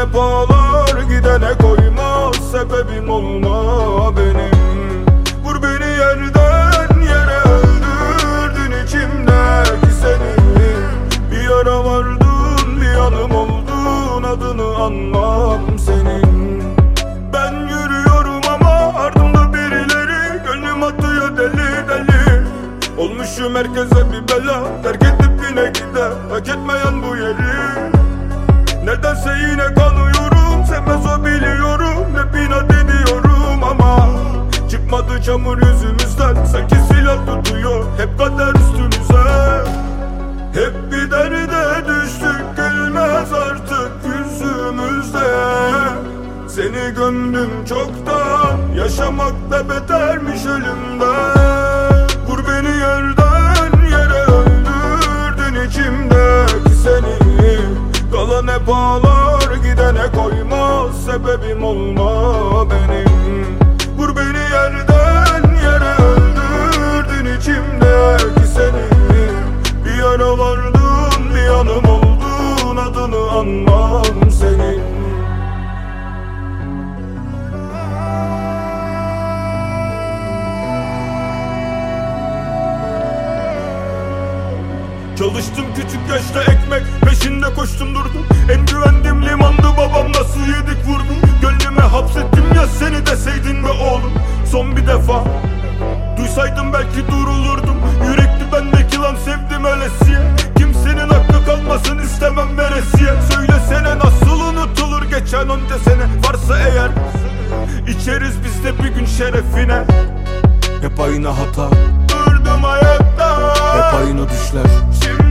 hep ağlar Gidene koymaz sebebim olma benim. Vur beni yerden yere öldürdün içimdeki seni. Bir yara vardın bir yanım oldun adını anmam senin. Ben yürüyorum ama ardımda birileri gönlüm atıyor deli deli. Olmuşum herkese bir bela terk edip yine gider Hak etmeyen bu yeri. Nedense yine kalıyorum Sevmez o biliyorum. Hep inat ediyorum ama Çıkmadı çamur yüzümüzden. Sanki silah tutuyor Hep kader üstümüze. Hep bir derde düştük Gülmez artık yüzümüzde. Seni gömdüm çoktan Yaşamak da betermiş ölümden Vur beni yerden Kalan hep ağlar gidene koymaz Sebebim olma benim. Vur beni yerden yere öldürdün içimdeki seni. Bir yana vardın bir yanım oldun adını anmam senin. Çalıştım küçük yaşta ekmek peşinde koştum durdum nasıl yedik vurdum Gönlüme hapsettim ya seni deseydin be oğlum. Son bir defa Duysaydım belki durulurdum. Yürekli bendeki lan sevdim ölesiye Kimsenin hakkı kalmasın istemem veresiye. Söylesene nasıl unutulur geçen onca sene? Varsa eğer içeriz biz de bir gün şerefine. Hep aynı hata. Durdum ayakta Hep aynı düşler. Şimdi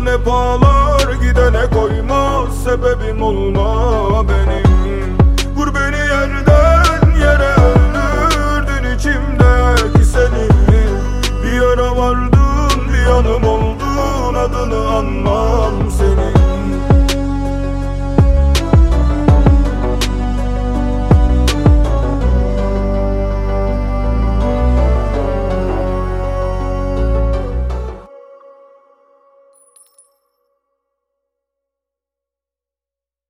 Yoldan hep ağlar gidene koyma Sebebim olma benim. Vur beni yerden yere öldürdün içimdeki seni. Bir yara vardın bir yanım oldun Adını anmam seni